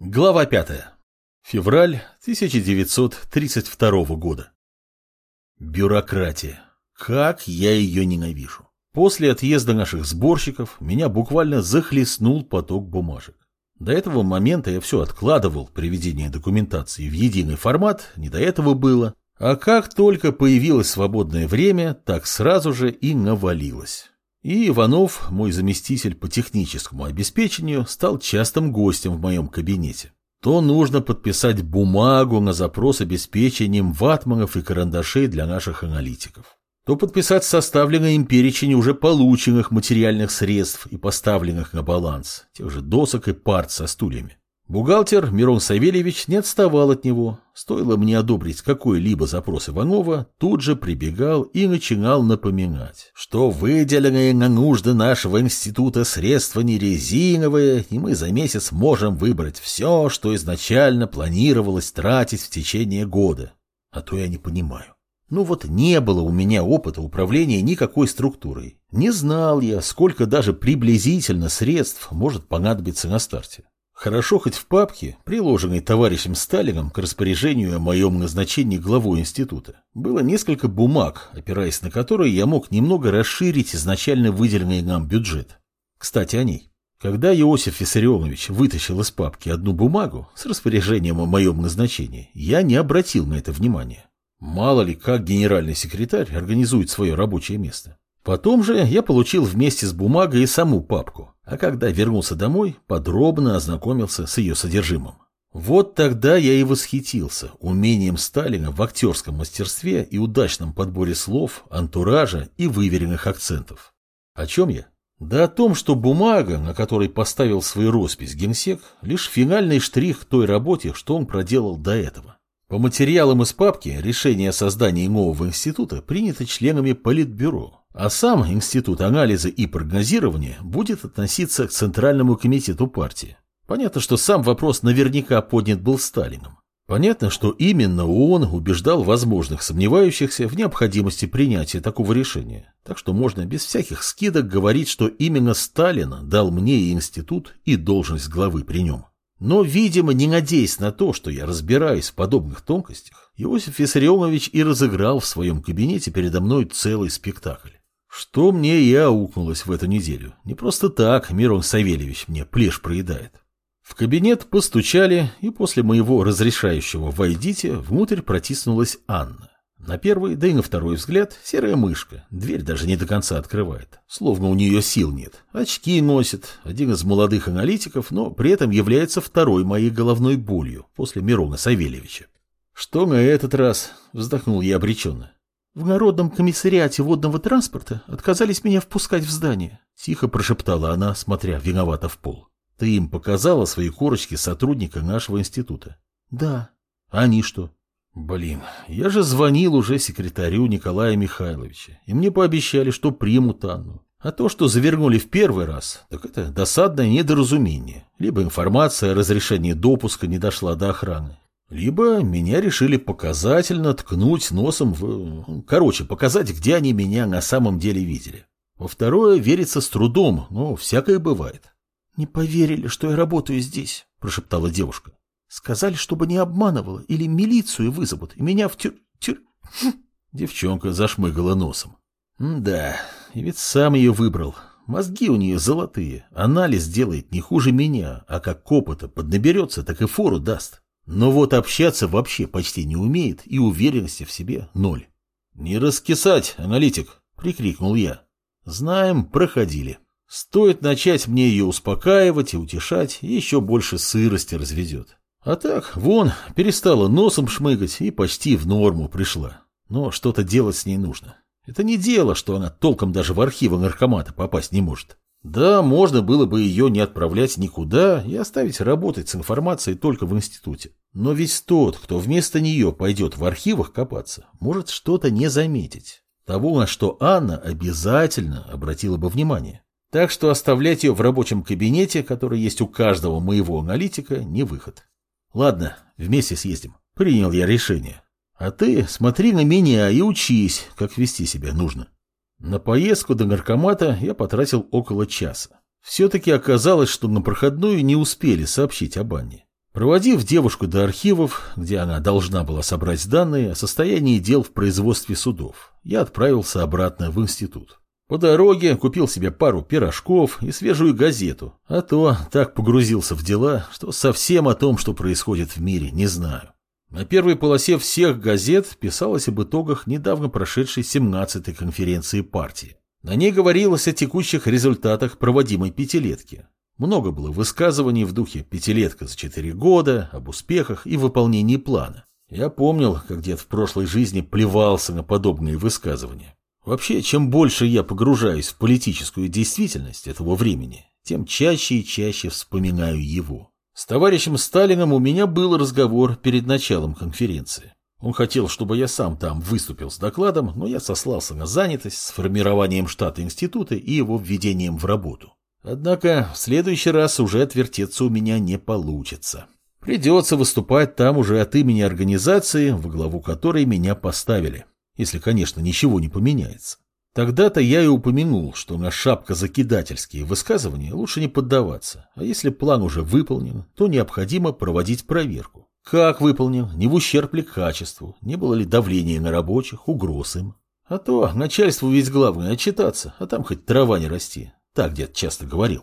Глава 5. Февраль 1932 года. Бюрократия. Как я ее ненавижу. После отъезда наших сборщиков меня буквально захлестнул поток бумажек. До этого момента я все откладывал приведение документации в единый формат, не до этого было. А как только появилось свободное время, так сразу же и навалилось. И Иванов, мой заместитель по техническому обеспечению, стал частым гостем в моем кабинете. То нужно подписать бумагу на запрос обеспечением ватманов и карандашей для наших аналитиков. То подписать составленный им перечень уже полученных материальных средств и поставленных на баланс, тех же досок и парт со стульями. Бухгалтер Мирон Савельевич не отставал от него. Стоило мне одобрить какой-либо запрос Иванова, тут же прибегал и начинал напоминать, что выделенные на нужды нашего института средства не резиновые, и мы за месяц можем выбрать все, что изначально планировалось тратить в течение года. А то я не понимаю. Ну вот не было у меня опыта управления никакой структурой. Не знал я, сколько даже приблизительно средств может понадобиться на старте. Хорошо хоть в папке, приложенной товарищем Сталином к распоряжению о моем назначении главой института, было несколько бумаг, опираясь на которые я мог немного расширить изначально выделенный нам бюджет. Кстати, о ней. Когда Иосиф Виссарионович вытащил из папки одну бумагу с распоряжением о моем назначении, я не обратил на это внимания. Мало ли, как генеральный секретарь организует свое рабочее место. Потом же я получил вместе с бумагой и саму папку, а когда вернулся домой, подробно ознакомился с ее содержимым. Вот тогда я и восхитился умением Сталина в актерском мастерстве и удачном подборе слов, антуража и выверенных акцентов. О чем я? Да о том, что бумага, на которой поставил свою роспись генсек, лишь финальный штрих той работе, что он проделал до этого. По материалам из папки решение о создании нового института принято членами Политбюро, а сам Институт анализа и прогнозирования будет относиться к Центральному комитету партии. Понятно, что сам вопрос наверняка поднят был Сталином. Понятно, что именно он убеждал возможных сомневающихся в необходимости принятия такого решения. Так что можно без всяких скидок говорить, что именно Сталин дал мне и институт, и должность главы при нем. Но, видимо, не надеясь на то, что я разбираюсь в подобных тонкостях, Иосиф Виссарионович и разыграл в своем кабинете передо мной целый спектакль. Что мне и аукнулось в эту неделю. Не просто так Мирон Савельевич мне плешь проедает. В кабинет постучали, и после моего разрешающего «войдите» внутрь протиснулась Анна. На первый, да и на второй взгляд, серая мышка. Дверь даже не до конца открывает. Словно у нее сил нет. Очки носит. Один из молодых аналитиков, но при этом является второй моей головной болью после Мирона Савельевича. «Что на этот раз?» – вздохнул я обреченно. В Народном комиссариате водного транспорта отказались меня впускать в здание, тихо прошептала она, смотря виновато в пол. Ты им показала свои корочки сотрудника нашего института? Да. Они что? Блин, я же звонил уже секретарю Николая Михайловича, и мне пообещали, что примут Анну. А то, что завернули в первый раз, так это досадное недоразумение. Либо информация о разрешении допуска не дошла до охраны, либо меня решили показательно ткнуть носом в... Короче, показать, где они меня на самом деле видели. Во второе верится с трудом, но всякое бывает. «Не поверили, что я работаю здесь», – прошептала девушка. «Сказали, чтобы не обманывала, или милицию вызовут, и меня в тюр... тюр...» Девчонка зашмыгала носом. «Да, и ведь сам ее выбрал. Мозги у нее золотые. Анализ делает не хуже меня, а как опыта поднаберется, так и фору даст. Но вот общаться вообще почти не умеет и уверенности в себе ноль. «Не раскисать, аналитик!» — прикрикнул я. «Знаем, проходили. Стоит начать мне ее успокаивать и утешать, еще больше сырости разведет. А так, вон, перестала носом шмыгать и почти в норму пришла. Но что-то делать с ней нужно. Это не дело, что она толком даже в архивы наркомата попасть не может. Да, можно было бы ее не отправлять никуда и оставить работать с информацией только в институте. Но ведь тот, кто вместо нее пойдет в архивах копаться, может что-то не заметить. Того, на что Анна обязательно обратила бы внимание. Так что оставлять ее в рабочем кабинете, который есть у каждого моего аналитика, не выход. Ладно, вместе съездим. Принял я решение. А ты смотри на меня и учись, как вести себя нужно. На поездку до наркомата я потратил около часа. Все-таки оказалось, что на проходную не успели сообщить об Анне. Проводив девушку до архивов, где она должна была собрать данные о состоянии дел в производстве судов, я отправился обратно в институт. По дороге купил себе пару пирожков и свежую газету, а то так погрузился в дела, что совсем о том, что происходит в мире, не знаю. На первой полосе всех газет писалось об итогах недавно прошедшей 17-й конференции партии. На ней говорилось о текущих результатах проводимой пятилетки, много было высказываний в духе «пятилетка за четыре года», об успехах и выполнении плана. Я помнил, как дед в прошлой жизни плевался на подобные высказывания. Вообще, чем больше я погружаюсь в политическую действительность этого времени, тем чаще и чаще вспоминаю его. С товарищем Сталином у меня был разговор перед началом конференции. Он хотел, чтобы я сам там выступил с докладом, но я сослался на занятость с формированием штата института и его введением в работу. Однако в следующий раз уже отвертеться у меня не получится. Придется выступать там уже от имени организации, во главу которой меня поставили. Если, конечно, ничего не поменяется. Тогда-то я и упомянул, что на шапкозакидательские высказывания лучше не поддаваться, а если план уже выполнен, то необходимо проводить проверку. Как выполнен, не в ущерб ли качеству, не было ли давления на рабочих, угроз им. А то начальству ведь главное отчитаться, а там хоть трава не расти. Так дед часто говорил.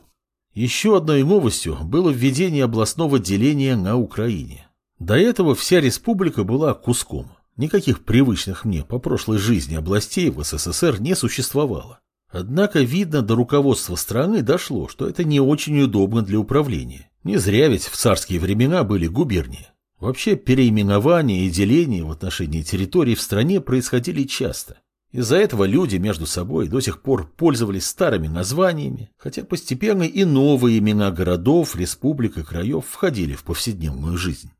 Еще одной новостью было введение областного деления на Украине. До этого вся республика была куском. Никаких привычных мне по прошлой жизни областей в СССР не существовало. Однако, видно, до руководства страны дошло, что это не очень удобно для управления. Не зря ведь в царские времена были губернии. Вообще переименования и деления в отношении территорий в стране происходили часто. Из-за этого люди между собой до сих пор пользовались старыми названиями, хотя постепенно и новые имена городов, республик и краев входили в повседневную жизнь.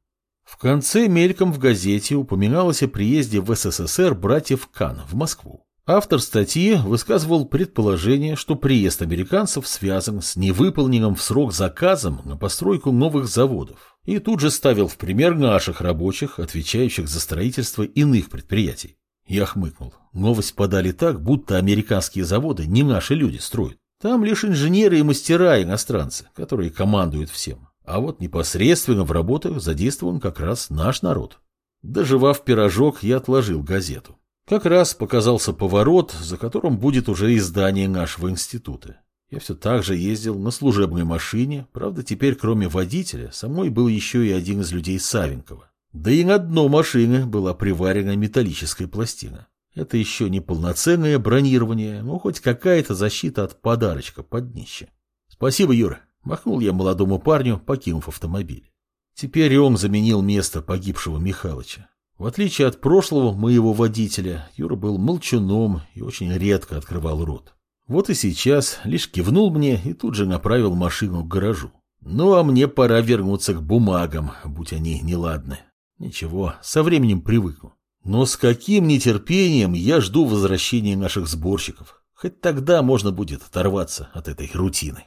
В конце мельком в газете упоминалось о приезде в СССР братьев Кан в Москву. Автор статьи высказывал предположение, что приезд американцев связан с невыполненным в срок заказом на постройку новых заводов, и тут же ставил в пример наших рабочих, отвечающих за строительство иных предприятий. Я хмыкнул. Новость подали так, будто американские заводы не наши люди строят. Там лишь инженеры и мастера иностранцы, которые командуют всем. А вот непосредственно в работах задействован как раз наш народ. Доживав пирожок, я отложил газету. Как раз показался поворот, за которым будет уже издание нашего института. Я все так же ездил на служебной машине, правда, теперь кроме водителя, со мной был еще и один из людей Савенкова. Да и на дно машины была приварена металлическая пластина. Это еще не полноценное бронирование, но хоть какая-то защита от подарочка под днище. Спасибо, Юра. Махнул я молодому парню, покинув автомобиль. Теперь он заменил место погибшего Михалыча. В отличие от прошлого моего водителя, Юра был молчуном и очень редко открывал рот. Вот и сейчас лишь кивнул мне и тут же направил машину к гаражу. Ну а мне пора вернуться к бумагам, будь они неладны. Ничего, со временем привыкну. Но с каким нетерпением я жду возвращения наших сборщиков. Хоть тогда можно будет оторваться от этой рутины.